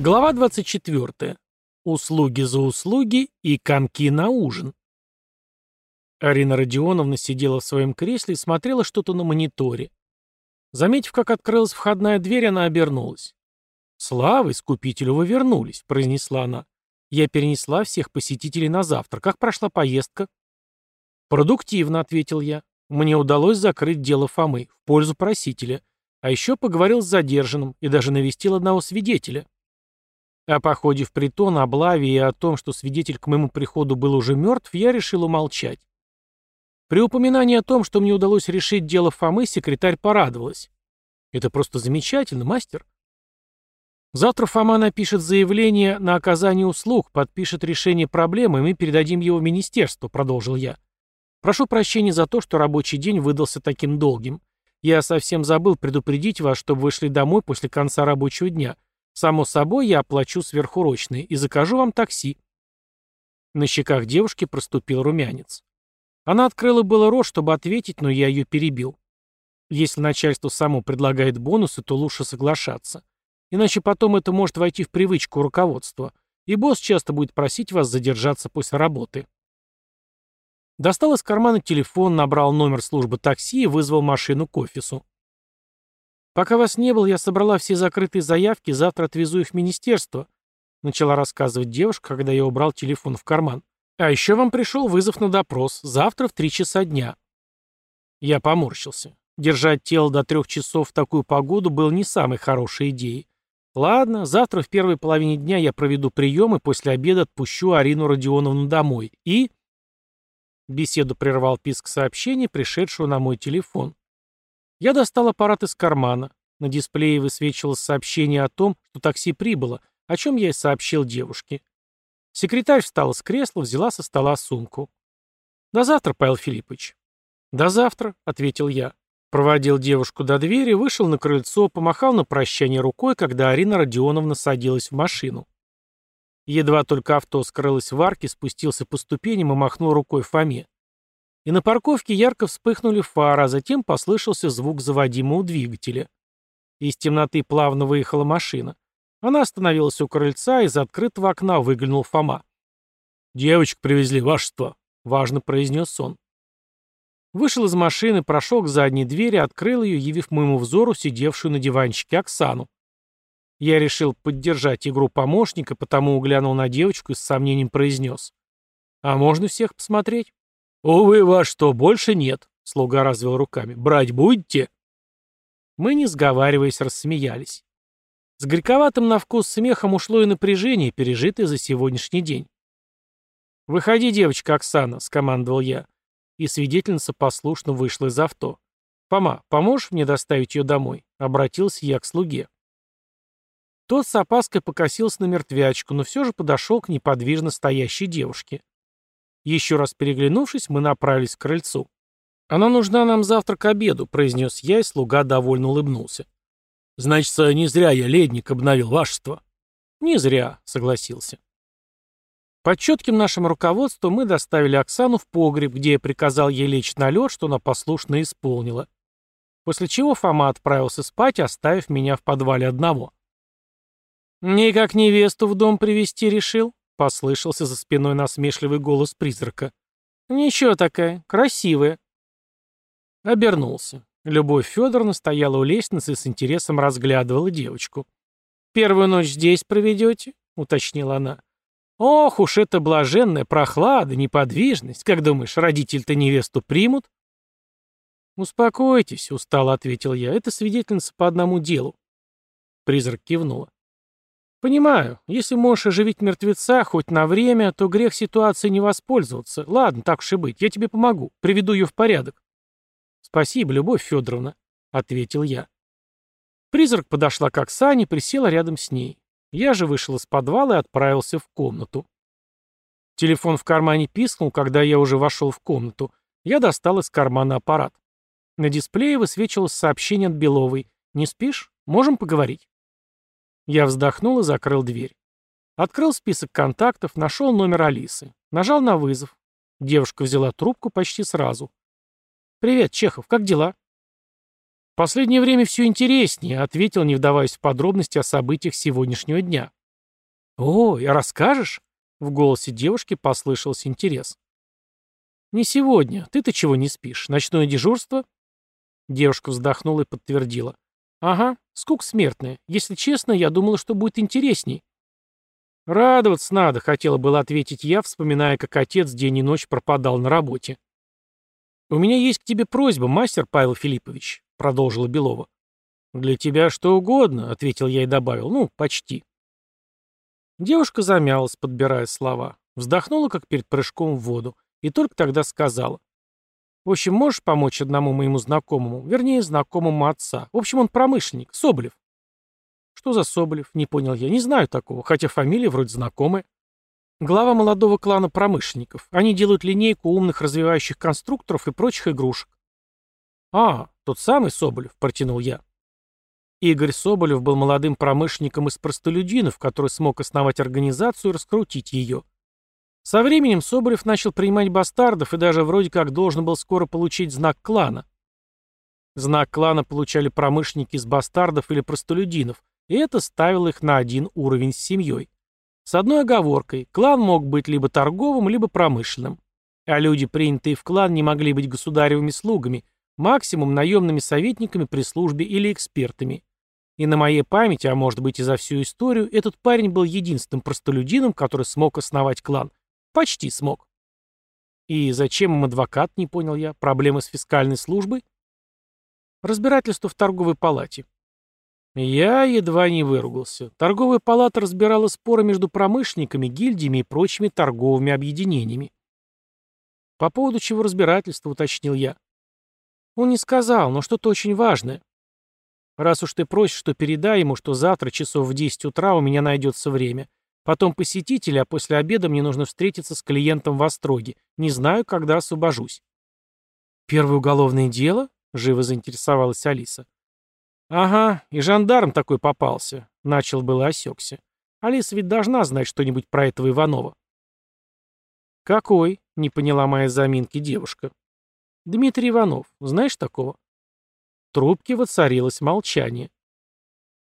Глава 24. Услуги за услуги и комки на ужин. Арина Родионовна сидела в своем кресле и смотрела что-то на мониторе. Заметив, как открылась входная дверь, она обернулась. «Слава искупителю, вы вернулись», — произнесла она. «Я перенесла всех посетителей на завтра. Как прошла поездка?» «Продуктивно», — ответил я. «Мне удалось закрыть дело Фомы в пользу просителя. А еще поговорил с задержанным и даже навестил одного свидетеля». О походе в притон, облаве и о том, что свидетель к моему приходу был уже мертв, я решил умолчать. При упоминании о том, что мне удалось решить дело Фомы, секретарь порадовалась. «Это просто замечательно, мастер». Завтра Фома напишет заявление на оказание услуг, подпишет решение проблемы, и мы передадим его в министерство», — продолжил я. «Прошу прощения за то, что рабочий день выдался таким долгим. Я совсем забыл предупредить вас, чтобы вы шли домой после конца рабочего дня. Само собой, я оплачу сверхурочные и закажу вам такси». На щеках девушки проступил румянец. Она открыла было рот, чтобы ответить, но я ее перебил. Если начальство само предлагает бонусы, то лучше соглашаться. Иначе потом это может войти в привычку руководства, и босс часто будет просить вас задержаться после работы. Достал из кармана телефон, набрал номер службы такси и вызвал машину к офису. «Пока вас не было, я собрала все закрытые заявки, завтра отвезу их в министерство», начала рассказывать девушка, когда я убрал телефон в карман. «А еще вам пришел вызов на допрос. Завтра в три часа дня». Я поморщился. Держать тело до трех часов в такую погоду было не самой хорошей идеей. Ладно, завтра в первой половине дня я проведу прием и после обеда отпущу Арину Родионовну домой. И... Беседу прервал писк сообщения, пришедшего на мой телефон. Я достал аппарат из кармана. На дисплее высвечивалось сообщение о том, что такси прибыло, о чем я и сообщил девушке. Секретарь встала с кресла, взяла со стола сумку. «До завтра, Павел Филиппович». «До завтра», — ответил я. Проводил девушку до двери, вышел на крыльцо, помахал на прощание рукой, когда Арина Родионовна садилась в машину. Едва только авто скрылось в арке, спустился по ступеням и махнул рукой Фоме и на парковке ярко вспыхнули фары, а затем послышался звук заводимого двигателя. Из темноты плавно выехала машина. Она остановилась у крыльца, из открытого окна выглянул Фома. «Девочек привезли, вашество», — важно произнес он. Вышел из машины, прошел к задней двери, открыл ее, явив моему взору сидевшую на диванчике Оксану. Я решил поддержать игру помощника, потому углянул на девочку и с сомнением произнес. «А можно всех посмотреть?» «Увы, ваш что, больше нет», — слуга развел руками. «Брать будете?» Мы, не сговариваясь, рассмеялись. С горьковатым на вкус смехом ушло и напряжение, пережитое за сегодняшний день. «Выходи, девочка Оксана», — скомандовал я. И свидетельница послушно вышла из авто. «Фома, поможешь мне доставить ее домой?» — обратился я к слуге. Тот с опаской покосился на мертвячку, но все же подошел к неподвижно стоящей девушке. Еще раз переглянувшись, мы направились к крыльцу. «Она нужна нам завтра к обеду», — произнес я, и слуга довольно улыбнулся. «Значит, не зря я ледник обновил вашество». «Не зря», — согласился. Под четким нашим руководством мы доставили Оксану в погреб, где я приказал ей лечь на лед, что она послушно исполнила. После чего Фома отправился спать, оставив меня в подвале одного. «Никак невесту в дом привести решил?» Послышался за спиной насмешливый голос призрака. «Ничего такая, красивая». Обернулся. Любовь Федоровна стояла у лестницы и с интересом разглядывала девочку. «Первую ночь здесь проведете?» — уточнила она. «Ох уж это блаженная прохлада, неподвижность. Как думаешь, родители-то невесту примут?» «Успокойтесь», — устало ответил я. «Это свидетельница по одному делу». Призрак кивнула. «Понимаю, если можешь оживить мертвеца хоть на время, то грех ситуации не воспользоваться. Ладно, так уж и быть, я тебе помогу, приведу ее в порядок». «Спасибо, Любовь Федоровна», — ответил я. Призрак подошла к Оксане, присела рядом с ней. Я же вышел из подвала и отправился в комнату. Телефон в кармане пискнул, когда я уже вошел в комнату. Я достал из кармана аппарат. На дисплее высвечивалось сообщение от Беловой. «Не спишь? Можем поговорить?» Я вздохнул и закрыл дверь. Открыл список контактов, нашел номер Алисы. Нажал на вызов. Девушка взяла трубку почти сразу. «Привет, Чехов, как дела?» «Последнее время все интереснее», — ответил, не вдаваясь в подробности о событиях сегодняшнего дня. «Ой, а расскажешь?» В голосе девушки послышался интерес. «Не сегодня. Ты-то чего не спишь? Ночное дежурство?» Девушка вздохнула и подтвердила. «Ага, скук смертная. Если честно, я думала, что будет интересней». «Радоваться надо», — хотела было ответить я, вспоминая, как отец день и ночь пропадал на работе. «У меня есть к тебе просьба, мастер Павел Филиппович», — продолжила Белова. «Для тебя что угодно», — ответил я и добавил. «Ну, почти». Девушка замялась, подбирая слова. Вздохнула, как перед прыжком в воду, и только тогда сказала. «В общем, можешь помочь одному моему знакомому, вернее, знакомому отца. В общем, он промышленник, Соболев». «Что за Соболев?» — не понял я. «Не знаю такого, хотя фамилия вроде знакомая». Глава молодого клана промышленников. Они делают линейку умных развивающих конструкторов и прочих игрушек. «А, тот самый Соболев», — протянул я. Игорь Соболев был молодым промышленником из простолюдинов, который смог основать организацию и раскрутить ее. Со временем Соболев начал принимать бастардов и даже вроде как должен был скоро получить знак клана. Знак клана получали промышленники из бастардов или простолюдинов, и это ставило их на один уровень с семьей. С одной оговоркой, клан мог быть либо торговым, либо промышленным. А люди, принятые в клан, не могли быть государевыми слугами, максимум наемными советниками при службе или экспертами. И на моей памяти, а может быть и за всю историю, этот парень был единственным простолюдином, который смог основать клан. Почти смог. И зачем им адвокат, не понял я, проблемы с фискальной службой? Разбирательство в торговой палате. Я едва не выругался. Торговая палата разбирала споры между промышленниками, гильдиями и прочими торговыми объединениями. По поводу чего разбирательства, уточнил я. Он не сказал, но что-то очень важное. Раз уж ты просишь, то передай ему, что завтра часов в 10 утра у меня найдется время. Потом посетители, а после обеда мне нужно встретиться с клиентом в Остроге. Не знаю, когда освобожусь. Первое уголовное дело? Живо заинтересовалась Алиса. «Ага, и жандарм такой попался», — начал было осекся. «Алиса ведь должна знать что-нибудь про этого Иванова». «Какой?» — не поняла моя заминки девушка. «Дмитрий Иванов. Знаешь такого?» В трубке воцарилось молчание.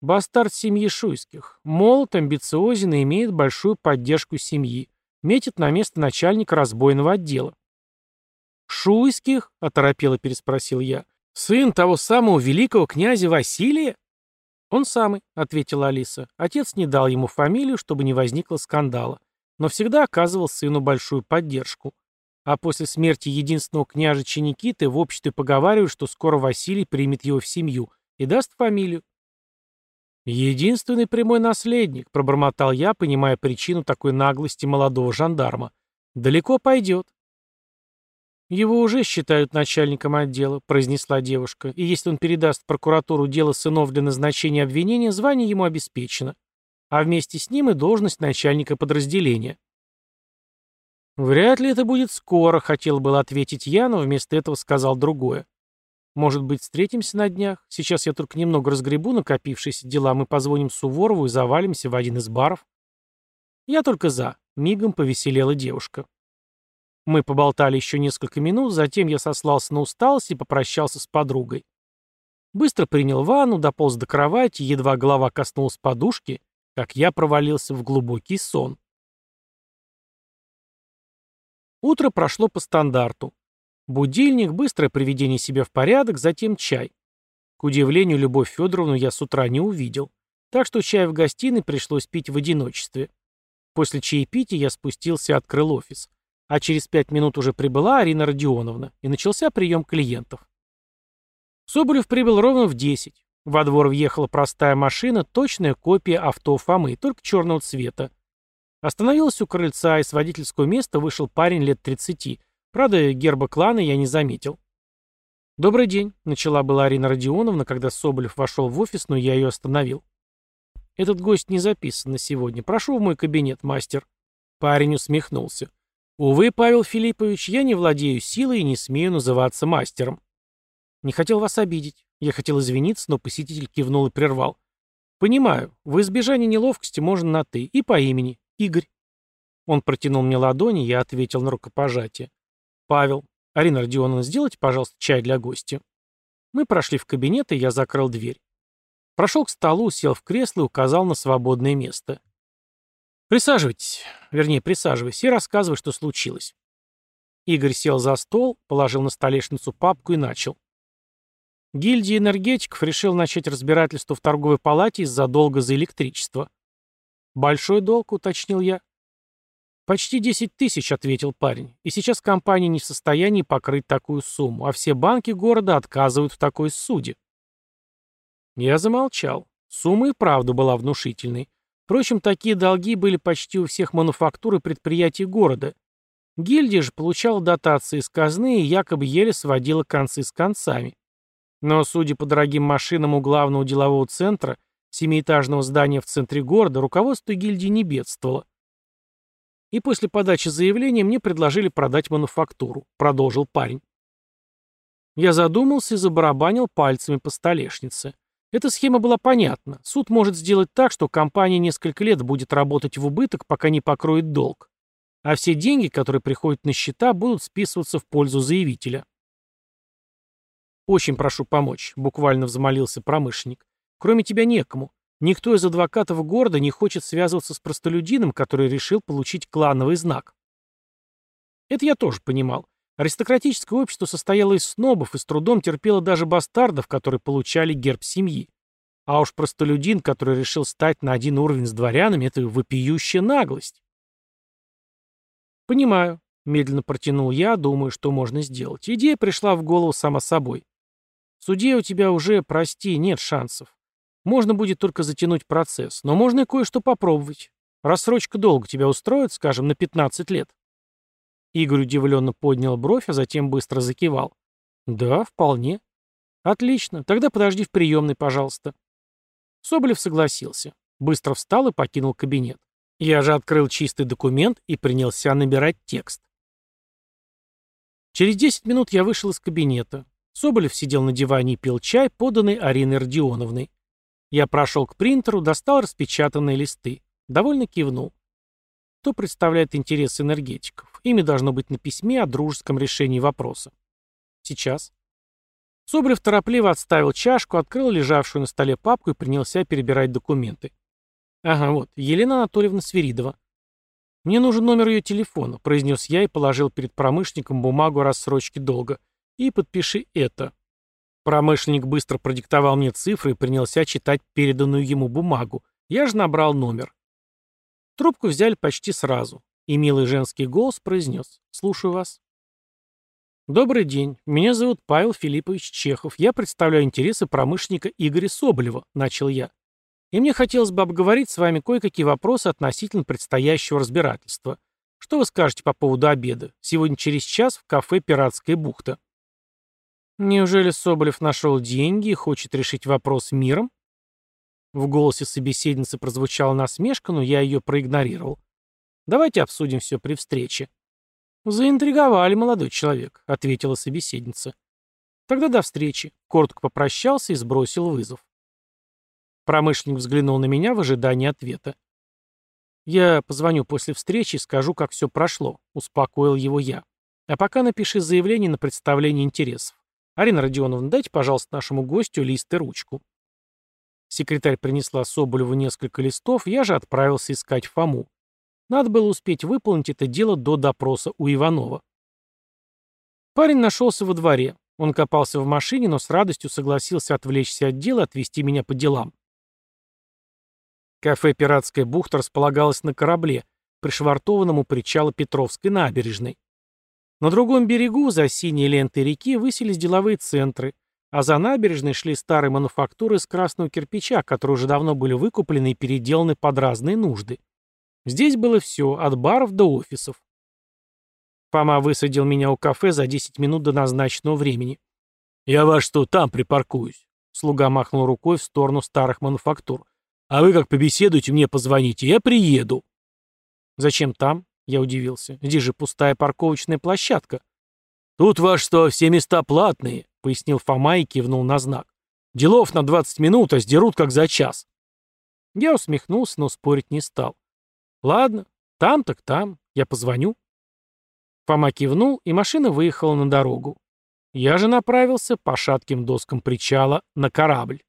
Бастард семьи Шуйских. Молод, амбициозен и имеет большую поддержку семьи. Метит на место начальника разбойного отдела. «Шуйских?» — оторопело переспросил я. «Сын того самого великого князя Василия?» «Он самый», — ответила Алиса. Отец не дал ему фамилию, чтобы не возникло скандала, но всегда оказывал сыну большую поддержку. А после смерти единственного княжича Никиты в обществе поговаривают, что скоро Василий примет его в семью и даст фамилию. «Единственный прямой наследник», — пробормотал я, понимая причину такой наглости молодого жандарма. «Далеко пойдет. «Его уже считают начальником отдела», — произнесла девушка, «и если он передаст в прокуратуру дело сынов для назначения обвинения, звание ему обеспечено, а вместе с ним и должность начальника подразделения». «Вряд ли это будет скоро», — хотел было ответить я, но вместо этого сказал другое. «Может быть, встретимся на днях? Сейчас я только немного разгребу накопившиеся дела, мы позвоним Суворову и завалимся в один из баров». «Я только за», — мигом повеселела девушка. Мы поболтали еще несколько минут, затем я сослался на усталость и попрощался с подругой. Быстро принял ванну, дополз до кровати, едва голова коснулась подушки, как я провалился в глубокий сон. Утро прошло по стандарту. Будильник, быстрое приведение себя в порядок, затем чай. К удивлению, Любовь Федоровну я с утра не увидел, так что чай в гостиной пришлось пить в одиночестве. После чаепития я спустился и открыл офис. А через пять минут уже прибыла Арина Родионовна, и начался прием клиентов. Соболев прибыл ровно в 10. Во двор въехала простая машина, точная копия авто Фомы, только черного цвета. Остановилась у крыльца, и с водительского места вышел парень лет 30. Правда, герба клана я не заметил. «Добрый день», — начала была Арина Родионовна, когда Соболев вошел в офис, но я ее остановил. «Этот гость не записан на сегодня. Прошу в мой кабинет, мастер». Парень усмехнулся. Увы, Павел Филиппович, я не владею силой и не смею называться мастером. Не хотел вас обидеть. Я хотел извиниться, но посетитель кивнул и прервал. Понимаю, в избежание неловкости можно на «ты» и по имени. Игорь. Он протянул мне ладони, я ответил на рукопожатие. Павел. Арина Родионовна, сделайте, пожалуйста, чай для гостя. Мы прошли в кабинет, и я закрыл дверь. Прошел к столу, сел в кресло и указал на свободное место. Присаживайтесь, вернее, присаживайся и рассказывай, что случилось. Игорь сел за стол, положил на столешницу папку и начал. Гильдия энергетиков решил начать разбирательство в торговой палате из-за долга за электричество. «Большой долг», — уточнил я. «Почти 10 тысяч», — ответил парень. «И сейчас компания не в состоянии покрыть такую сумму, а все банки города отказывают в такой суде». Я замолчал. Сумма и правда была внушительной. Впрочем, такие долги были почти у всех мануфактур и предприятий города. Гильдия же получала дотации из казны и якобы еле сводила концы с концами. Но, судя по дорогим машинам у главного делового центра, семиэтажного здания в центре города, руководство гильдии не бедствовало. И после подачи заявления мне предложили продать мануфактуру, продолжил парень. Я задумался и забарабанил пальцами по столешнице. Эта схема была понятна. Суд может сделать так, что компания несколько лет будет работать в убыток, пока не покроет долг. А все деньги, которые приходят на счета, будут списываться в пользу заявителя. «Очень прошу помочь», — буквально взмолился промышленник. «Кроме тебя некому. Никто из адвокатов города не хочет связываться с простолюдином, который решил получить клановый знак». Это я тоже понимал. Аристократическое общество состояло из снобов и с трудом терпело даже бастардов, которые получали герб семьи. А уж простолюдин, который решил стать на один уровень с дворянами, это вопиющая наглость. «Понимаю», — медленно протянул я, думаю, что можно сделать. Идея пришла в голову сама собой. В суде у тебя уже, прости, нет шансов. Можно будет только затянуть процесс, но можно и кое-что попробовать. Рассрочка долго тебя устроит, скажем, на 15 лет. Игорь удивленно поднял бровь, а затем быстро закивал. Да, вполне. Отлично, тогда подожди в приемной, пожалуйста. Соболев согласился. Быстро встал и покинул кабинет. Я же открыл чистый документ и принялся набирать текст. Через 10 минут я вышел из кабинета. Соболев сидел на диване и пил чай, поданный Ариной Родионовной. Я прошел к принтеру, достал распечатанные листы. Довольно кивнул. Кто представляет интересы энергетиков? Ими должно быть на письме о дружеском решении вопроса. Сейчас. Соболев торопливо отставил чашку, открыл лежавшую на столе папку и принялся перебирать документы. Ага, вот, Елена Анатольевна Свиридова. Мне нужен номер ее телефона, произнес я и положил перед промышленником бумагу о рассрочке долга. И подпиши это. Промышленник быстро продиктовал мне цифры и принялся читать переданную ему бумагу. Я же набрал номер. Трубку взяли почти сразу, и милый женский голос произнес «Слушаю вас». «Добрый день. Меня зовут Павел Филиппович Чехов. Я представляю интересы промышленника Игоря Соболева», — начал я. И мне хотелось бы обговорить с вами кое-какие вопросы относительно предстоящего разбирательства. Что вы скажете по поводу обеда? Сегодня через час в кафе «Пиратская бухта». Неужели Соболев нашел деньги и хочет решить вопрос миром? В голосе собеседницы прозвучала насмешка, но я ее проигнорировал. Давайте обсудим все при встрече. Заинтриговали, молодой человек, ответила собеседница. Тогда до встречи. Коротко попрощался и сбросил вызов. Промышленник взглянул на меня в ожидании ответа. «Я позвоню после встречи и скажу, как все прошло», — успокоил его я. «А пока напиши заявление на представление интересов. Арина Родионовна, дайте, пожалуйста, нашему гостю лист и ручку». Секретарь принесла Соболеву несколько листов, я же отправился искать Фому. Надо было успеть выполнить это дело до допроса у Иванова. Парень нашелся во дворе. Он копался в машине, но с радостью согласился отвлечься от дела и отвезти меня по делам. Кафе «Пиратская бухта» располагалось на корабле, пришвартованном у причала Петровской набережной. На другом берегу, за синей лентой реки, высились деловые центры, а за набережной шли старые мануфактуры из красного кирпича, которые уже давно были выкуплены и переделаны под разные нужды. Здесь было все, от баров до офисов. Фома высадил меня у кафе за 10 минут до назначенного времени. «Я вас что, там припаркуюсь?» Слуга махнул рукой в сторону старых мануфактур. А вы как побеседуете, мне позвоните, я приеду. Зачем там? Я удивился. Здесь же пустая парковочная площадка. Тут ваш что, все места платные, пояснил Фома и кивнул на знак. Делов на 20 минут, а сдерут как за час. Я усмехнулся, но спорить не стал. Ладно, там так там, я позвоню. Фома кивнул, и машина выехала на дорогу. Я же направился по шатким доскам причала на корабль.